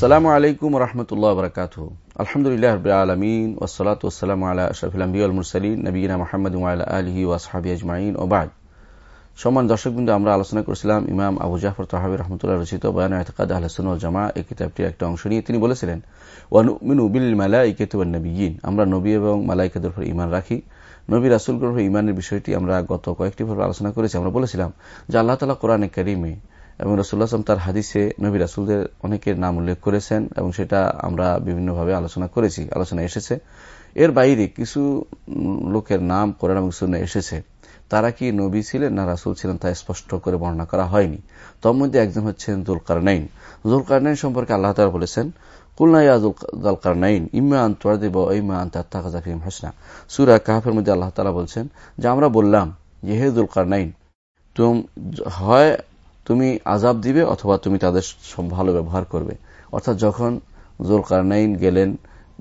আসসালামু আলাইকুম রহমতুল্লাহ বরকাত আলহামদুলিল্লাহ আলমিন ওসলাত ওসালাম আল্লাহ নবীনা মোহাম্মদ আলহি ওয়াসহাবি আজমাইন ওবাদ সম্মান দর্শকবৃন্দ, আমরা আলোচনা করেছিলাম ইমাম আবু জাফর তাহাবি রহমতুল্লাহ রচিত বয়ান এতকাদ আহসান জামা এই কিতাবটির একটা অংশ নিয়ে তিনি বলেছিলেন ওয়ানুমিনু বিল মালাইকেতু নবীন আমরা নবী এবং মালাইকাদের উপর ইমান রাখি। নবী রাসুল উপর ইমানের বিষয়টি আমরা গত কয়েকটি পর্ব আলোচনা করেছি। আমরা বলেছিলাম যে আল্লাহ তালা কোরআনে করিমে এবং রসুল্লাহ আসলাম তার হাদিসে নবী রাসুলদের অনেকের নাম উল্লেখ করেছেন এবং সেটা আমরা বিভিন্নভাবে আলোচনা করেছি, আলোচনা এসেছে। এর বাইরে কিছু লোকের নাম কোরআন এবং সুন্না এসেছে। তারা কি নবী ছিলেন না রাসুল ছিলেন তা স্পষ্ট করে বর্ণনা করা হয়নি। তোর মধ্যে একজন হচ্ছেন জুলকার নাইন জুলকার নাইন সম্পর্কে আল্লাহ তালা বলেছেন সুরা কাহাফের মধ্যে আল্লাহ বলছেন, যে আমরা বললাম যে, হে জুলকার নাইন তুম হয় তুমি আজাব দিবে অথবা তুমি তাদের ভালো ব্যবহার করবে। অর্থাৎ যখন জোলকারনাইন গেলেন,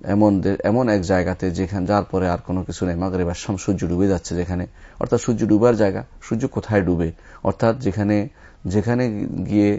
এমন এমন এক জায়গাতে যেখানে যার পরে আর কোনো কিছু নেই। মাগরে বাসম সূর্য ডুবে যাচ্ছে যেখানে। অর্থাৎ সূর্য ডুবার জায়গা, সূর্য কোথায় ডুবে? অর্থাৎ যেখানে যেখানে গিয়ে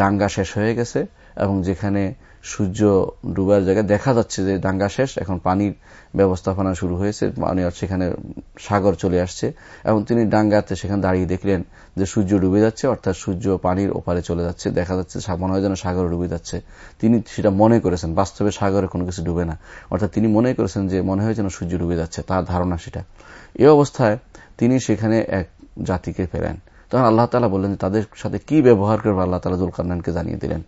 ডাঙ্গা শেষ হয়ে গেছে এবং যেখানে সূর্য ডুবার জায়গায় দেখা যাচ্ছে যে দাঙ্গা শেষ, এখন পানির ব্যবস্থাপনা শুরু হয়েছে, পানি সেখানে সাগর চলে আসছে, এবং তিনি ডাঙ্গাতে সেখানে দাঁড়িয়ে দেখলেন যে সূর্য ডুবে যাচ্ছে, অর্থাৎ সূর্য পানির ওপারে চলে যাচ্ছে, দেখা যাচ্ছে মনে হয় যেন সাগর ডুবে যাচ্ছে। তিনি সেটা মনে করেছেন, বাস্তবে সাগরে কোনো কিছু ডুবে না। অর্থাৎ তিনি মনে করেছেন যে মনে হয় যেন সূর্য ডুবে যাচ্ছে, তার ধারণা সেটা। এ অবস্থায় তিনি সেখানে এক জাতিকে ফেরেন। তখন আল্লাহ তালা বললেন তাদের সাথে কি ব্যবহার করবে? আল্লাহ তালা জুলকার নাইনকে জানিয়ে দিলেন।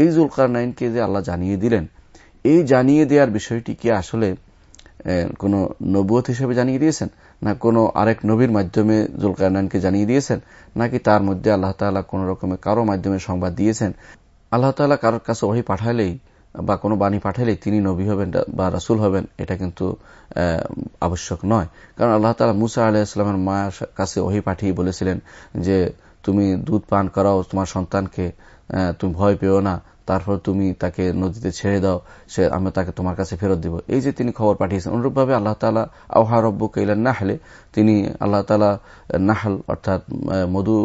এই জুলকার নাইনকে যে আল্লাহ জানিয়ে দিলেন, এই জানিয়ে দেওয়ার বিষয়টি কি আসলে কোন নবুয়ত হিসেবে জানিয়ে দিয়েছেন? না কোনো আরেক নবীর মাধ্যমে জুলকার নাইনকে জানিয়ে দিয়েছেন? নাকি তার মধ্যে আল্লাহ তালা কোন রকমের কারও মাধ্যমে সংবাদ দিয়েছেন? আল্লাহ তালা কারোর কাছে ওহি পাঠালেই বা কোনো বাণী পাঠালেই তিনি নবী হবেন বা রাসুল হবেন, এটা কিন্তু আবশ্যক নয়। কারণ আল্লাহ তালা মুসা আলাহ ইসলামের মায়ের কাছে ওহি পাঠিয়ে বলেছিলেন যে, তুমি দুধ পান করাও তোমার সন্তানকে তুমি ভয় পেও না তারপর তুমি তাকে নদীতে ছেড়ে দাও, সে আমি তাকে তোমার কাছে ফেরত দিব। এই যে তিনি খবর পাঠিয়েছেন, অনুরূপভাবে আল্লাহ তালা আহা রব্বু কৈলান নাহলে, তিনি আল্লাহ তালা নাহাল অর্থাৎ মধু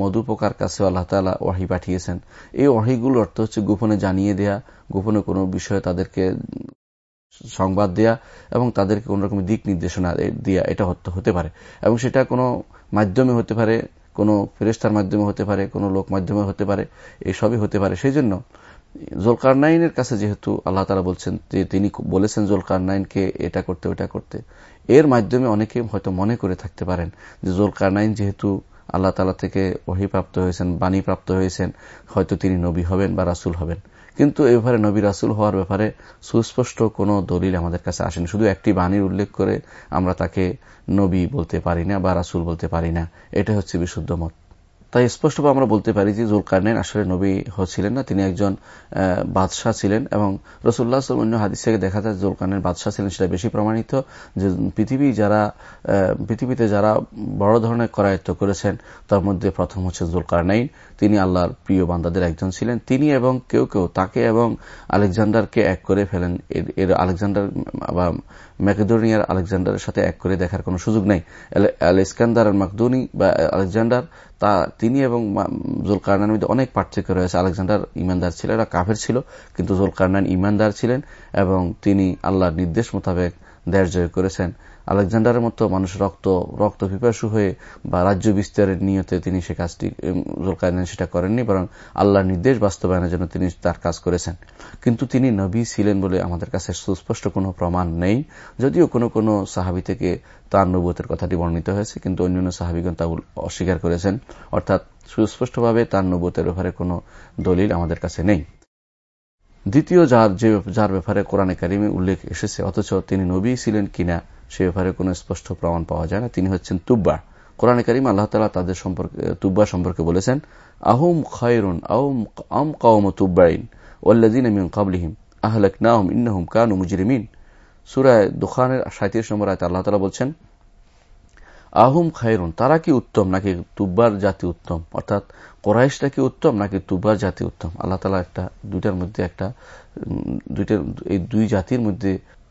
মধু পোকার কাছে আল্লাহ তালা ওয়াহি পাঠিয়েছেন। এই ওয়াহিগুলো অর্থ হচ্ছে গোপনে জানিয়ে দেয়া, গোপনে কোনো বিষয়ে তাদেরকে সংবাদ দেয়া এবং তাদেরকে কোন রকম দিক নির্দেশনা দেয়া, এটা হতে পারে। এবং সেটা কোনো মাধ্যমে হতে পারে, কোনো ফেরেস্তার মাধ্যমে হতে পারে, কোনো লোক মাধ্যমে হতে পারে, এসবই হতে পারে। সেই জন্য জোলকার নাইনের কাছে যেহেতু আল্লাহ তালা বলছেন যে তিনি বলেছেন জোলকার নাইনকে এটা করতে ওটা করতে, এর মাধ্যমে অনেকে হয়তো মনে করে থাকতে পারেন যে জোলকার নাইন যেহেতু আল্লাহ তালা থেকে ওহিপ্রাপ্ত হয়েছেন বাণী প্রাপ্ত হয়েছেন, হয়তো তিনি নবী হবেন বা রাসুল হবেন। কিন্তু এ ব্যাপারে নবী রাসুল হওয়ার ব্যাপারে সুস্পষ্ট কোনো দলিল আমাদের কাছে আসেনি। শুধু একটি বাণীর উল্লেখ করে আমরা তাকে নবী বলতে পারি না বা রাসুল বলতে পারি না। এটা হচ্ছে বিশুদ্ধ মত। তাই স্পষ্টভাবে আমরা বলতে পারি যে জুলকারনাইন আসলে নবী হচ্ছিলেন না, তিনি একজন বাদশাহ ছিলেন এবং রসুল্লাহ অন্য হাদিস থেকে দেখা যায় জুলকারনাইন বাদশাহ ছিলেন, সেটা বেশি প্রমাণিত যে পৃথিবী যারা পৃথিবীতে যারা বড় ধরনের করায়ত্ত করেছেন, তার মধ্যে প্রথম হচ্ছে জুলকারনাইন। তিনি আল্লাহর প্রিয় বান্দাদের একজন ছিলেন। তিনি এবং কেউ কেউ তাকে এবং আলেকজান্ডারকে এক করে ফেলেন। এর আলেকজান্ডার বা ম্যাকেডোনিয়ার আলেকজান্ডারের সাথে এক করে দেখার কোনো সুযোগ নেই। ইস্কান্দার মাকদুনি বা আলেকজান্ডার তা তিনি এবং জুলকারনার মধ্যে অনেক পার্থক্য রয়েছে। আলেকজান্ডার ইমানদার ছিল, এরা কাফের ছিল, কিন্তু জুলকারনান ইমানদার ছিলেন এবং তিনি আল্লাহর নির্দেশ মোতাবেক দেশ জয় করেছেন। আলেকজান্ডারের মতো মানুষ রক্ত রক্ত পিপাসু হয়ে বা রাজ্য বিস্তারের নিয়তে তিনি সে কাজটি জুলকারনান সেটা করেননি, বরং আল্লাহর নির্দেশ বাস্তবায়নের জন্য তিনি তার কাজ করেছেন। কিন্তু তিনি নবী ছিলেন বলে আমাদের কাছে সুস্পষ্ট কোনো প্রমাণ নেই, যদিও কোনো কোনো সাহাবি থেকে তার নবতের কথাটি বর্ণিত হয়েছে, কিন্তু অন্যান্য সাহাবিগণ তা অস্বীকার করেছেন। অর্থাৎ সুস্পষ্টভাবে তার নবতের ব্যাপারে কোনো দলিল আমাদের কাছে নেই। দ্বিতীয় যার যে, যার ব্যাপারে কোরআনে কারিমে উল্লেখ এসেছে, অথচ তিনি নবী ছিলেন কিনা সে ব্যাপারে কোনো স্পষ্ট প্রমাণ পাওয়া যায় না। তিনি হচ্ছেন তুব্বা। কোরআনে করিম আল্লাহ তালা তাদের সম্পর্কে, তুব্বা সম্পর্কে বলেছেন, আহুম খয়রুন আম কওম তুব্বাইন ওল্লাদিন কাবলিহিম আহলাক নাহম ইন্নাহুম কানু মুজরিমিন। সুরায় দোকানের সাঁত্রিশ নম্বর আয়তে আল্লাহ তালা বলছেন, আহম খায়রুন, তারা কি উত্তম নাকি তুব্বার জাতি উত্তম? অর্থাৎ কোরাইশটা কি উত্তম নাকি তুব্বার জাতি উত্তম? আল্লাহ তালা একটা, দুইটার মধ্যে একটা দুইটার, এই দুই জাতির মধ্যে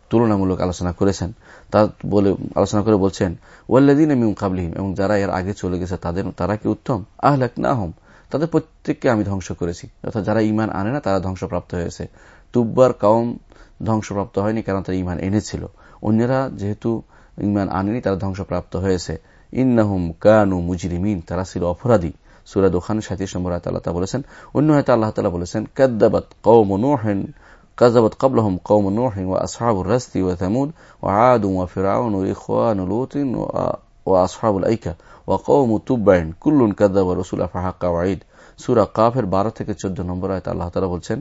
তুলনামূলক আলোচনা করেছেন। তা বলে আলোচনা করে বলছেন ওয়াল্লাদিন কাবলিহিম এবং যারা এর আগে চলে গেছে তাদের, তারা কি উত্তম? আহলাক না হম তাদের প্রত্যেককে আমি ধ্বংস করেছি। অর্থাৎ যারা ইমান আনে না, তারা ধ্বংসপ্রাপ্ত হয়েছে। তুব্বার কাউম ধ্বংসপ্রাপ্ত হয়নি, কারণ তারা ইমান এনেছিল। অন্যরা যেহেতু ইমান আনেনি, তারা ধ্বংসপ্রাপ্ত হয়েছে। ইন্নাহুম কানু মুজরিমিন, তারা ছিল অপরাধী। সুরা দোখান সাঁত্রিশ নম্বর আয়তা বলেছেন অন্য হয়তো আল্লাহ তালা বলেছেন, কাদ্দাবাত কৌম নোহেন كذبت قبلهم قوم نوح وأصحاب الرس وثمود وعاد وفرعون وإخوان لوط وأصحاب الأيكة وقوم تبع كل كذب رسول فحق وعيد সুরা কাফের বারো থেকে চোদ্দ নম্বর আয়তা আল্লাহ তালা বলছেন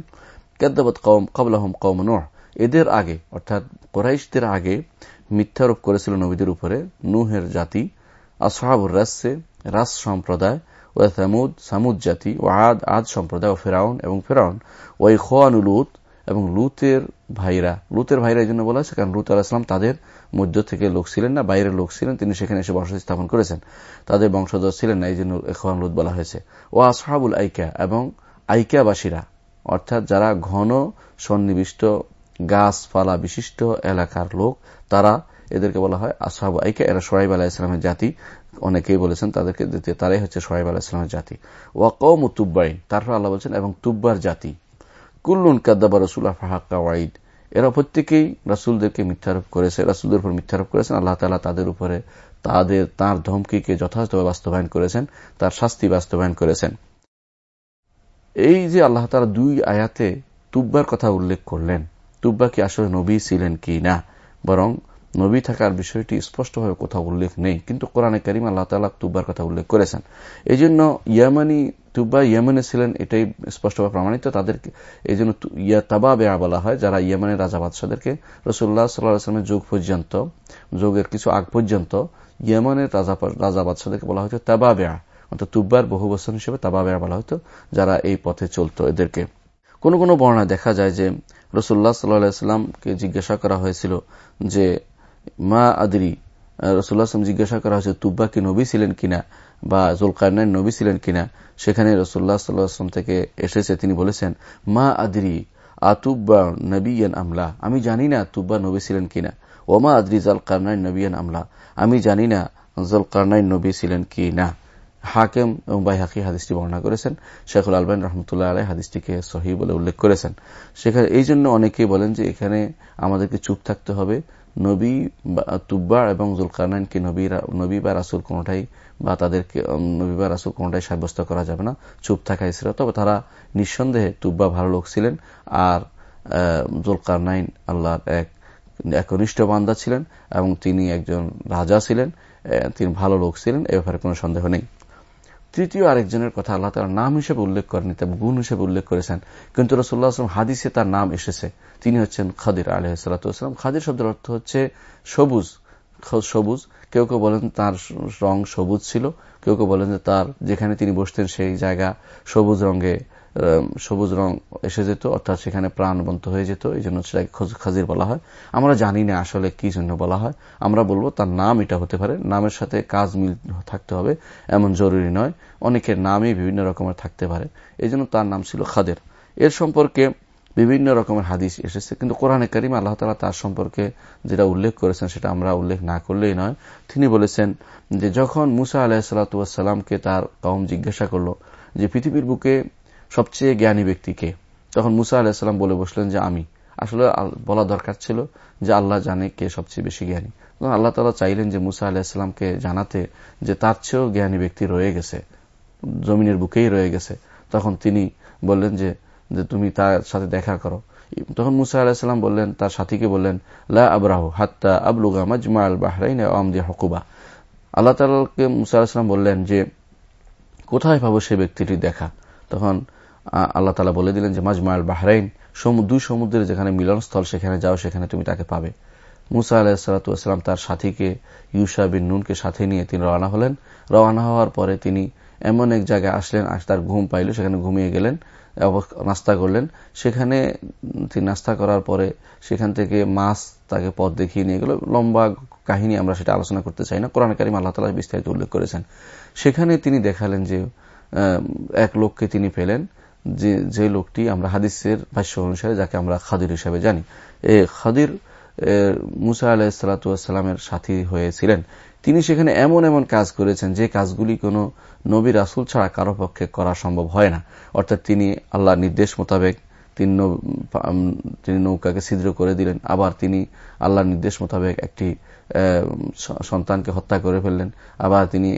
কেদ্দাবত কৌম কবলাহম কৌম নোহ এদের আগে অর্থাৎ কোরাইশদের আগে মিথ্যারোপ করেছিল নবীদের উপরে নুহের জাতি আসহাবুর রাসে রাস সম্প্রদায় ও সামুদ সামুদ জাতি ও আদ আদ সম্প্রদায় ও ফেরাউন এবং ফেরাউন ওই খোয়ানু লুত এবং লুতের ভাইরা লুতের ভাইরা এই জন্য বলা হয়েছে, কারণ লুত আলাহিসাম তাদের মধ্য থেকে লোক ছিলেন না, বাইরের লোক ছিলেন, তিনি সেখানে এসে বসতি স্থাপন করেছেন। তাদের বংশধর ছিলেন না, এই জন্য খোয়ান লুত বলা হয়েছে। ও আসহাবুল আইকা এবং আইকাবাসীরা, অর্থাৎ যারা ঘন সন্নিবিষ্ট গাছপালা বিশিষ্ট এলাকার লোক, তারা এদেরকে বলা হয় আসহাবু আইকা। এরা সোহাইব আলাহ ইসলামের জাতি। অনেকেই বলেছেন তাদেরকে তারাই হচ্ছে সোহাইব আলাহ ইসলামের জাতি। ওয়াকম তুব্বাইন, তারপর আল্লাহ বলছেন, এবং তুব্বার জাতি। কুল্লুন কাদ্দাবা রসুল ফাহাক্কা ওয়াইদ এরা প্রত্যেকেই রাসুলদেরকে মিথ্যারোপ করেছে। রাসুলদের উপর মিথ্যারোপ করেছেন। আল্লাহ তালা তাদের উপরে তাদের, তার ধমকিকে যথাযথভাবে বাস্তবায়ন করেছেন, তার শাস্তি বাস্তবায়ন করেছেন। এই যে আল্লাহ তালা দুই আয়াতে তুব্বার কথা উল্লেখ করলেন, তুব্বা কি আসলে নবী ছিলেন কি না, বরং নবী থাকার বিষয়টি স্পষ্টভাবে কোথাও উল্লেখ নেই, কিন্তু কোরআনে করিম আল্লাহ তালা তুব্বার কথা উল্লেখ করেছেন। এই জন্য ইয়ামানি তুব্বা ইয়ামানে ছিলেন এটাই স্পষ্টভাবে প্রমাণিত, তাদেরকে এই জন্য ইয়া তাবা বেয়া বলা হয়, যারা ইয়ামানের রাজা বাদশাদেরকে রসুল্লাহ সাল্লাহামের যুগ পর্যন্ত, যুগের কিছু আগ পর্যন্ত ইয়ামানের রাজা রাজা বাদশাদেরকে বলা হয়তো তাবা বেয়া অর্থাৎ তুব্বার বহু বছর হিসেবে তাবা বেয়া বলা হতো, যারা এই পথে চলত এদেরকে। কোন কোন বর্ণায় দেখা যায় যে রসুল্লাহ সাল্লাহামকে জিজ্ঞাসা করা হয়েছিল যে মা আদরি রসুল্লাহ জিজ্ঞাসা করা হয়েছে, তুব্বা কি নবী ছিলেন কিনা? বা জুলকারনাইন নবী ছিলেন কিনা? সেখানে রসুল্লাহ সাল্লাহাম থেকে এসেছে, তিনি বলেছেন, মা আদরি, আতুব্বা নবীন আমলা আমি জানি না তুব্বা নবী ছিলেন কিনা। ওমা আদরি জাল কারনাইন নবীন আমলা আমি জানি না জল কারনাইন নবী ছিলেন কি না হাকেম এবং বাইহাকি হাদিসটি বর্ণনা করেছেন। শেখুল আলবাইন রহমতুল্লাহ আলাই হাদিসটিকে সহি বলে উল্লেখ করেছেন। সেখানে এই জন্য অনেকেই বলেন যে এখানে আমাদেরকে চুপ থাকতে হবে নবী বা তুব্বা এবং জুলকারনাইনকে নবী বা রাসুল কোনোটাই বা তাদেরকে নবী বা রাসুল কোনটাই সাব্যস্ত করা যাবে না। চুপ থাকাই ছিল তবে তারা নিঃসন্দেহে তুব্বা ভালো লোক ছিলেন আর জুলকারনাইন আল্লাহর এক একনিষ্ঠ বান্দা ছিলেন এবং তিনি একজন রাজা ছিলেন তিনি ভালো লোক ছিলেন, এ ব্যাপারে কোনো সন্দেহ নেই। তৃতীয় আরেকজনের কথা আল্লাহ তালা নাম হিসেবে উল্লেখ করেনি তবে গুণ হিসেবে উল্লেখ করেছেন। কিন্তু রসুল্লাহ আসলাম হাদিসে তার নাম এসেছে। তিনি হচ্ছেন খাদির আলহাতাম খাদির শব্দের অর্থ হচ্ছে সবুজ সবুজ। কেউ কেউ বলেন তার রং সবুজ ছিল, কেউ কেউ বলেন যে তার যেখানে তিনি বসতেন সেই জায়গা সবুজ রঙে সবুজ রং এসে যেত, অর্থাৎ সেখানে প্রাণবন্ত হয়ে যেত এই জন্য সেটাকে খাজির বলা হয়। আমরা জানি না আসলে কি জন্য বলা হয়। আমরা বলব তার নাম এটা হতে পারে। নামের সাথে কাজ মিল থাকতে হবে, এমন জরুরি নয়। অনেকের নামই বিভিন্ন রকমের থাকতে পারে। এই তার নাম ছিল খাদের। এর সম্পর্কে বিভিন্ন রকমের হাদিস এসেছে, কিন্তু কোরআনে করিম আল্লাহ তালা তার সম্পর্কে যেটা উল্লেখ করেছেন সেটা আমরা উল্লেখ না করলেই নয়। তিনি বলেছেন যে যখন মুসা আলাহিসাল্লাতুয়াসাল্লামকে তার কম জিজ্ঞাসা করল যে পৃথিবীর বুকে সবচেয়ে জ্ঞানী ব্যক্তিকে। তখন মুসা আলাহিসাল্লাম বলে বসলেন যে, আমি। আসলে বলা দরকার ছিল যে, আল্লাহ জানে কে সবচেয়ে বেশি জ্ঞানী। আল্লাহ তালা চাইলেন যে, মুসা আলাহিসাল্লামকে জানাতে যে, তার চেয়েও জ্ঞানী ব্যক্তি রয়ে গেছে, জমিনের বুকেই রয়ে গেছে। তখন তিনি বললেন যে তুমি তার সাথে দেখা করো। তখন মুসা আলাহিসাল্লাম বললেন, তার সাথীকে বললেন, লা আবরাহ হাত্তা আবলুগা মাজমা আল বাহরাইন আমদি হকুবা। আল্লাহ তালাকে মুসা আলাহিসাম বললেন যে, কোথায় পাবো সে ব্যক্তিটি দেখা? তখন আল্লাহ তালা বলে দিলেন যে, মাজমা বাহরাইন দুই সমুদ্রের যেখানে মিলনস্থল, সেখানে যাও, সেখানে তুমি তাকে পাবে। মুসা আলাহিসাল্লাম তার সাথীকে, ইউসা বিন নুনকে সাথে নিয়ে তিনি রওনা হলেন। রওনা হওয়ার পরে তিনি এমন এক জায়গায় আসলেন আজ তার ঘুম পাইল, সেখানে ঘুমিয়ে গেলেন নাস্তা করলেন। সেখানে তিনি নাস্তা করার পরে সেখান থেকে মাছ তাকে পথ দেখিয়ে নিয়ে গেল। লম্বা কাহিনী আমরা সেটা আলোচনা করতে চাই না। কোরআন কারিম আল্লাহ তালা বিস্তারিত উল্লেখ করেছেন। সেখানে তিনি দেখালেন যে এক লোককে তিনি পেলেন। যে যে লোকটি আমরা হাদিসের ভাষ্য অনুসারে, যাকে আমরা খাদির হিসাবে জানি। এ খাদির মুসা আলাহিসাল্লামের সাথী হয়েছিলেন। তিনি সেখানে এমন এমন কাজ করেছেন যে কাজগুলি কোনো নবী রাসুল ছাড়া কারও পক্ষে করা সম্ভব হয় না। অর্থাৎ তিনি আল্লাহ নির্দেশ মোতাবেক তিনি নৌকাকে ছিদ্র করে দিলেন। আবার তিনি আল্লাহর নির্দেশ মোতাবেক একটি সন্তানকে হত্যা করে ফেললেন। আবার তিনি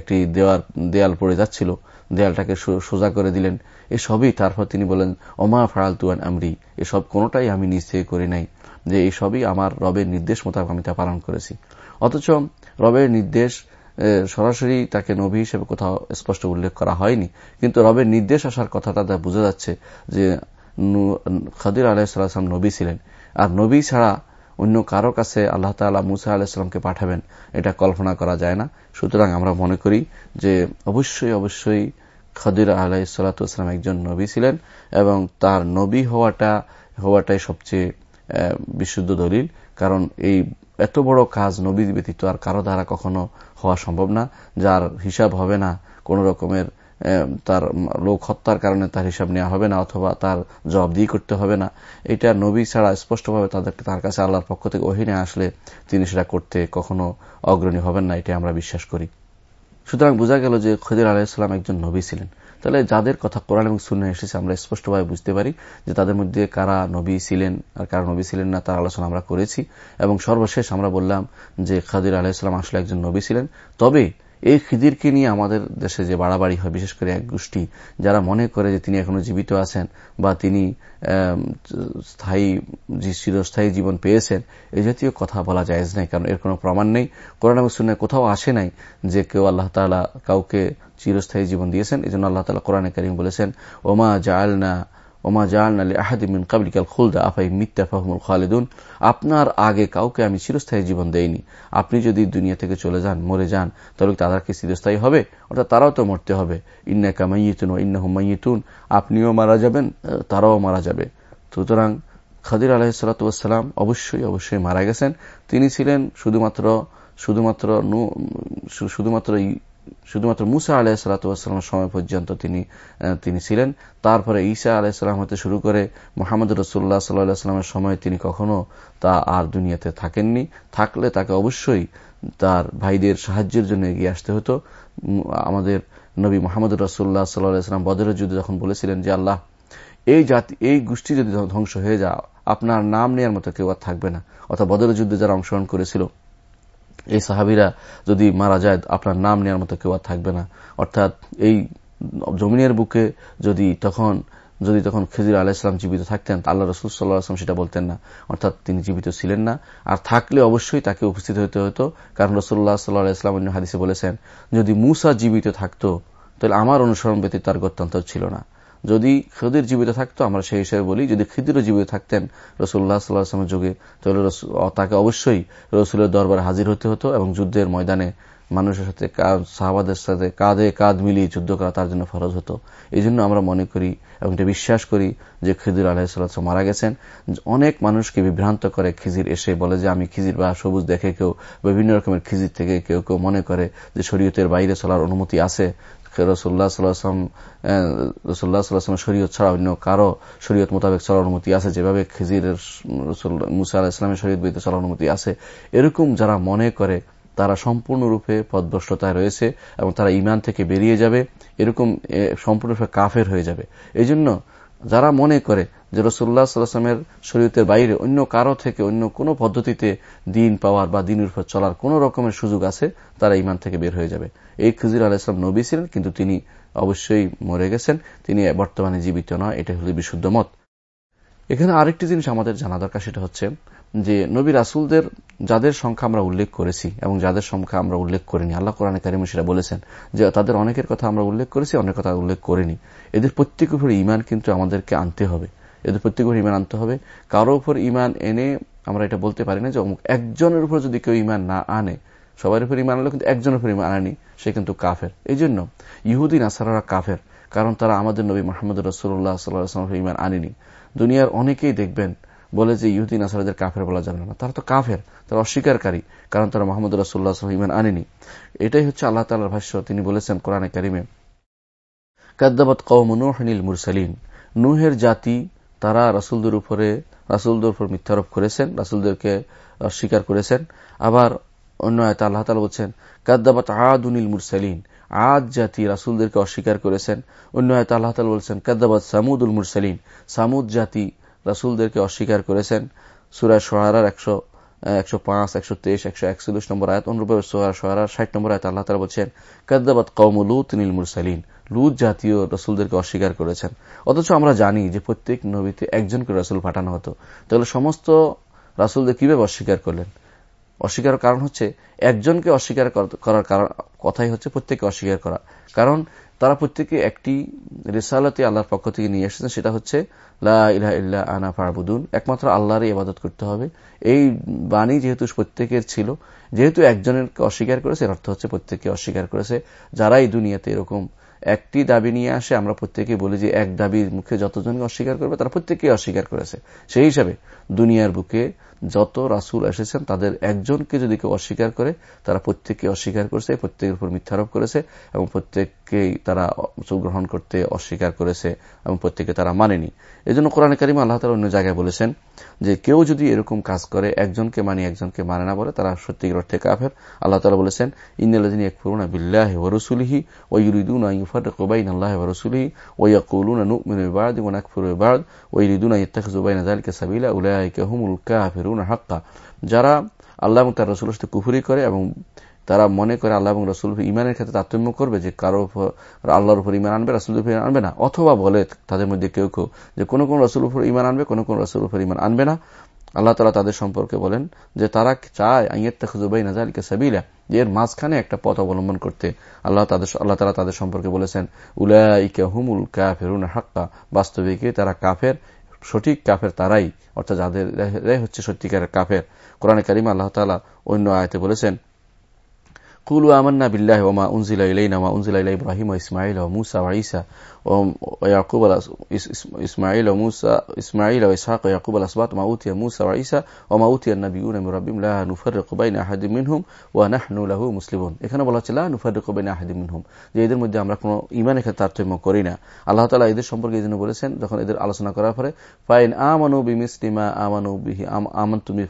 একটি দেওয়ার দেয়াল পড়ে যাচ্ছিল। দেয়ালটাকে সোজা করে দিলেন। এসবই তারপর তিনি বলেন অমা ফারাল তুয়ান আমরি, এসব কোনোটাই আমি নিশ্চয় করি নাই, যে এই সবই আমার রবের নির্দেশ মোতাবেক আমি তা পালন করেছি। অথচ রবের নির্দেশ সরাসরি তাকে নবী হিসেবে কোথাও স্পষ্ট উল্লেখ করা হয়নি। কিন্তু রবের নির্দেশ আসার কথাটা তা বোঝা যাচ্ছে যে খাদির আলাহিসাল্লাম নবী ছিলেন। আর নবী ছাড়া অন্য কারও কাছে আল্লাহ তালা মুসা আলাহিসামকে পাঠাবেন, এটা কল্পনা করা যায় না। সুতরাং আমরা মনে করি যে অবশ্যই অবশ্যই খাদির আলাহিসাল্লাম একজন নবী ছিলেন এবং তার নবী হওয়াটা, হওয়াটাই সবচেয়ে বিশুদ্ধ দলিল। কারণ এই এত বড় কাজ নবী ব্যতীত আর কারও দ্বারা কখনো হওয়া সম্ভব না, যার হিসাব হবে না, কোন রকমের তার লোক হত্যার কারণে তার হিসাব নেওয়া হবে না, অথবা তার জবাবদিহি করতে হবে না। এটা নবী ছাড়া স্পষ্টভাবে তাদেরকে তার কাছে আল্লাহর পক্ষ থেকে অহিনে আসলে তিনি সেটা করতে কখনো অগ্রণী হবেন না এটা আমরা বিশ্বাস করি। সুতরাং বোঝা গেল যে খদির আলাহিসাম একজন নবী ছিলেন। তাহলে যাদের কথা কোরআন এবং শুনে এসেছে আমরা স্পষ্টভাবে বুঝতে পারি যে তাদের মধ্যে কারা নবী ছিলেন আর কারা নবী ছিলেন না তার আলোচনা আমরা করেছি। এবং সর্বশেষ আমরা বললাম যে খাদির আলাহিসাম আসলে একজন নবী ছিলেন। তবে এই খিদিরকে নিয়ে আমাদের দেশে যে বাড়াবাড়ি হয়, বিশেষ করে এক গোষ্ঠী, যারা মনে করে যে তিনি এখনও জীবিত আছেন বা তিনি স্থায়ী চিরস্থায়ী জীবন পেয়েছেন এই জাতীয় কথা বলা যায় নাই, কারণ এর কোনো প্রমাণ নেই। কোরআন শুনে কোথাও আসে নাই যে কেউ আল্লাহ তালা কাউকে চিরস্থায়ী জীবন দিয়েছেন। এই জন্য আল্লাহ তালা কোরআনে করিম বলেছেন, ওমা জালনা ওমা জাহান আলী আহাদিমিন কাবলিকাল খুলদা আফাই মিথ্যা ফাহমুল খালেদুন? আপনার আগে কাউকে আমি চিরস্থায়ী জীবন দেইনি। আপনি যদি দুনিয়া থেকে চলে যান, মরে যান, তাহলে তাদেরকে চিরস্থায়ী হবে? অর্থাৎ তারাও তো মরতে হবে। ইন্নাকা মাইয়িতুন ও ইন্না হুমাইয়িতুন আপনিও মারা যাবেন তারাও মারা যাবে। সুতরাং খাদির আলাহিসাল্লাম অবশ্যই অবশ্যই মারা গেছেন। তিনি ছিলেন শুধুমাত্র শুধুমাত্র শুধুমাত্র শুধুমাত্র মুসা আলাহ সালাতামের সময় পর্যন্ত তিনি তিনি ছিলেন। তারপরে ঈসা আলাহিসাল্লাম হতে শুরু করে মোহাম্মদ রসুল্লাহ সাল্লাহামের সময় তিনি কখনো তা আর দুনিয়াতে থাকেননি। থাকলে তাকে অবশ্যই তার ভাইদের সাহায্যের জন্য এগিয়ে আসতে হতো। আমাদের নবী মোহাম্মদ রসুল্লাহ সাল্লাহাম বদরের যুদ্ধে যখন বলেছিলেন যে, আল্লাহ, এই জাতি, এই গোষ্ঠী যদি ধ্বংস হয়ে যা আপনার নাম নেওয়ার মতো কেউ আর থাকবে না। অর্থাৎ বদরের যুদ্ধে যারা অংশগ্রহণ করেছিল এই সাহাবিরা যদি মারা যায়, আপনার নাম নেওয়ার মতো কেউ আর থাকবে না। অর্থাৎ এই জমিনের বুকে যদি তখন যদি তখন খেজির আলাহিসাম জীবিত থাকতেন আল্লাহ রসুল সাল্লাহ আসলাম সেটা বলতেন না। অর্থাৎ তিনি জীবিত ছিলেন না। আর থাকলে অবশ্যই তাকে উপস্থিত হতে হতো, কারণ রসুল্লাহ সাল্লাহ ইসলাম অন্য হাদিসে বলেছেন, যদি মুসা জীবিত থাকতো, তাহলে আমার অনুসরণ ব্যতীত তার গত্যান্তর ছিল না। যদি খিদির জীবিত থাকতো, আমরা সেই হিসেবে বলি, যদি খিদিরও জীবিত থাকতেন রসুল্লাহ সাল্লাহামের যুগে, তাহলে তাকে অবশ্যই রসুলের দরবারে হাজির হতে হতো এবং যুদ্ধের ময়দানে মানুষের সাথে সাহাবাদের সাথে কাঁধে কাঁধ মিলিয়ে যুদ্ধ করা তার জন্য ফরজ হতো। এই জন্য আমরা মনে করি এবং এটা বিশ্বাস করি যে খিজির আলাহিসাল্লাম মারা গেছেন। অনেক মানুষকে বিভ্রান্ত করে খিজির এসে বলে যে, আমি খিজির বা সবুজ দেখে কেউ, বিভিন্ন রকমের খিজির থেকে কেউ কেউ মনে করে যে, শরীয়তের বাইরে চলার অনুমতি আছে। রসুল্লাহ সাল্লাহাম রসুল্লাহ শরীয়ত ছাড়া অন্য কারও শরীয়ত মোতাবেক চলার অনুমতি আছে? যেভাবে খিজিরের মুসা আলাহ ইসলামের শরীয়ত বইতে চলার অনুমতি আছে। এরকম যারা মনে করে, তারা সম্পূর্ণরূপে পদভ্রষ্টতায় রয়েছে এবং তারা ইমান থেকে বেরিয়ে যাবে। এরকম সম্পূর্ণরূপে কাফের হয়ে যাবে। এই জন্য যারা মনে করে যে রসুল্লাহ সাল্লামের শরীয়তের বাইরে অন্য কারও থেকে অন্য কোনো পদ্ধতিতে দিন পাওয়ার বা দিনের উপর চলার কোন রকমের সুযোগ আছে, তারা ইমান থেকে বের হয়ে যাবে। এই খুজির আলাহ ইসলাম নবী ছিলেন, কিন্তু তিনি অবশ্যই মরে গেছেন। তিনি বর্তমানে জীবিত নয় এটা হল বিশুদ্ধ মত। এখানে আরেকটি জিনিস আমাদের জানা দরকার, সেটা হচ্ছে যে নবী রাসুলদের, যাদের সংখ্যা আমরা উল্লেখ করেছি এবং যাদের সংখ্যা আমরা উল্লেখ করিনি, আল্লাহ কোরআন কারিম সেটা বলেছেন যে তাদের অনেকের কথা আমরা উল্লেখ করেছি অনেক কথা উল্লেখ করিনি। এদের প্রত্যেকের উপর ইমান কিন্তু আমাদেরকে আনতে হবে। এদের প্রত্যেক উপর ইমান আনতে হবে। কারও উপর ইমান এনে আমরা এটা বলতে পারি না যে একজনের উপর যদি কেউ ইমান না আনে সবার উপর ইমান আনলো কিন্তু একজনের উপর ইমান আনেনি, সে কিন্তু কাফের। এই জন্য ইহুদিন আসারা কাফের, কারণ তারা আমাদের নবী মোহাম্মদ রসুল্লাহ সাল্লাহ ইমান আনেনি। দুনিয়ার অনেকেই দেখবেন বলে যে ইহুদিন আসারাদের কাফের বলা যাবে না। তারা তো কাফের, তারা অস্বীকারী, কারণ তারা মোহাম্মদ রসুল্লাহ ইমান আনেনি। এটাই হচ্ছে আল্লাহ তালার ভাষ্য। তিনি বলেছেন কোরআনে কারিমে, কাদ্দাবাত কৌমনুহনিল মুরসালিন। নুহের জাতি, তারা রসুলদের উপরে, রাসুলদের উপর মিথ্যারোপ করেছেন, রাসুলদেরকে অস্বীকার করেছেন। আবার অন্য আয়তা আল্লাহ তালা বলছেন, কাদ্দাবাত আদুনিল মুরসালিন আজ জাতি রাসুলদেরকে অস্বীকার করেছেন। অন্য আয়তা আল্লাহ তালা বলছেন কাদ্দাবাদ সামুদ সামুদুল মুরসালিন সামুদ জাতি রাসুলদেরকে অস্বীকার করেছেন। সুরায় সোহারার একশো একশো পাঁচ, একশো তেইশ, একশো একচল্লিশ নম্বর আয়াত অনুরূপে সোহারার ষাট নম্বর আয়াত আল্লাহ বলছেন কাদ্দাবাদ কৌমুলুত নীল মুরসালিন লুত জাতীয় রসুলদেরকে অস্বীকার করেছেন। অথচ আমরা জানি যে প্রত্যেক নবীতে একজনকে রসুল পাঠানো হতো। তাহলে সমস্ত রাসুলদের কীভাবে অস্বীকার করলেন? অস্বীকার কারণ হচ্ছে একজনকে অস্বীকার করার কথাই হচ্ছে প্রত্যেককে অস্বীকার করা। কারণ তারা প্রত্যেকে একটি রেসালতে আল্লাহর পক্ষ থেকে নিয়ে এসেছেন, সেটা হচ্ছে লাহ আনা ফারবুদুন একমাত্র আল্লাহরই ইবাদত করতে হবে। এই বাণী যেহেতু প্রত্যেকের ছিল, যেহেতু একজনের অস্বীকার করেছে, এর অর্থ হচ্ছে প্রত্যেককে অস্বীকার করেছে। যারা এই দুনিয়াতে এরকম একটি দাবি নিয়ে আসে, আমরা প্রত্যেকে বলি যে এক দাবির মুখে যতজনকে অস্বীকার করবে, তারা প্রত্যেককে অস্বীকার করেছে। সেই হিসাবে দুনিয়ার বুকে যত রাসুল এসেছেন, তাদের একজনকে যদি কেউ অস্বীকার করে, তারা প্রত্যেককে অস্বীকার করেছে, প্রত্যেকের উপর মিথ্যারোপ করেছে, এবং প্রত্যেককেই তারা গ্রহণ করতে অস্বীকার করেছে, এবং প্রত্যেকে তারা মানেনি। এই জন্য কোরআন করিম আল্লাহ তালা অন্য জায়গায় বলেছেন যে, কেউ যদি এরকম কাজ করে, একজনকে মানি, একজনকে মানে না বলে, তারা সত্যিকার অর্থে কাফের। আল্লাহ তালা বলেছেন ইন্দিন এক ফুরুনা বিল্লাহ ওরসুলিহি ওইরিদুন ইউফারবাইন আল্লাহ ওরসুলিহি ওয়াকুলুন নুমিন বাদ ওয়া নাকফুরু বাদ ওইরিদুন ইত্তাখিযু বাইনা যালিকা সাবিলা উলাইকা হুমুল কাফিরুন হাক্কা। যারা আল্লাহ এবং তার রসুলের সাথে কুফুরি করে এবং তারা মনে করে আল্লাহ এবং রসুল ইমানের ক্ষেত্রে তারতম্য করবে যে কারও আল্লাহর উপর ইমান আনবে রসুল উপর আনবে না, অথবা বলে তাদের মধ্যে কেউ কেউ যে কোন কোন রসুল উপর ইমান আনবে, কোন কোন রসুল উপর ইমান আনবে না। আল্লাহ তালা তাদের সম্পর্কে বলেন যে তারা চায় আইয়ের খুজুবাই নাজালিকে সাবিলা। এর মাঝখানে একটা পথ অবলম্বন করতে আল্লাহ তাদের আল্লাহ তালা তাদের সম্পর্কে বলেছেন, উলাইকে হুমুল কাফেরুন হাক্কা। বাস্তবিকে তারা কাফের সঠিক কাফের তারাই, অর্থাৎ যাদের হচ্ছে সত্যিকারের কাফের। কোরআনে কারিমা আল্লাহ তালা অন্য আয়তে বলেছেন কুলু আমান্না বিল্লাহ ও মা উনজিলা ইলা ইব্রাহিম ইসমাইল ও মুসা ওয়া ঈসা ও ইয়াকুব আল ইসমাইল ও মুসা ইসমাইল ও ইসহাক ও ইয়াকুব মা উতিয়া মুসা ওয়া ও মা উতিয়া নাবিয়ুনা মিন রাব্বিহিম লা নুফাররিকু বাইনা আহাদিন মিনহুম ওয়া নাহনু লাহু মুসলিমুন এখানে বলা হচ্ছে, লা নুফাররিকু বাইনা আহাদিন মিনহুম যে এদের মধ্যে আমরা কোনো ঈমানের ক্ষেত্রে তারতম্য করি না। আল্লাহ তাআলা এদের সম্পর্কে এজন্য বলেছেন, যখন এদের আলোচনা করার পরে, ফাইন আমানু বিমিসলিমা আমানু আমান তুমি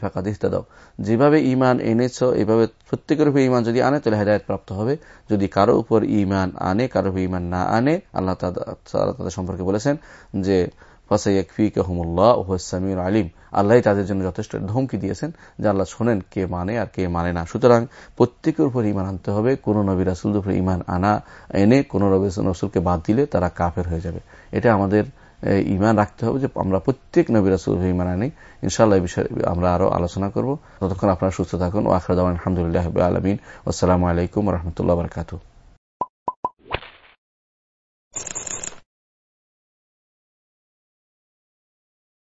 যেভাবে ঈমান এনেছো, এভাবে প্রত্যেকের উপরে ইমান যদি আনে তাহলে হেদায়ত প্রাপ্ত হবে। যদি কারও উপর ইমান আনে, কারও ইমান না আনে, আল্লাহ তাদের সম্পর্কে বলেছেন যে আলিম। আল্লাহ তাদের জন্য যথেষ্ট ধমকি দিয়েছেন যে আল্লাহ শোনেন কে মানে আর কে মানে না। সুতরাং প্রত্যেকের উপর ইমান আনতে হবে। কোন নবী রাসুলের উপর ইমান আনা, এনে কোন নবী রসুলকে বাদ দিলে তারা কাফের হয়ে যাবে। এটা আমাদের ইমান রাখতে হবে যে আমরা প্রত্যেক নবী রাসুল ইমান আনি। ইনশাল্লাহ এই বিষয়ে আমরা আরও আলোচনা করব। ততক্ষণ আপনারা সুস্থ থাকুন। ও আখরাদ আলহামদুলিল্লাহ আলমিন। আসসালামু আলাইকুম রহমতুল্লাহ বরকাতু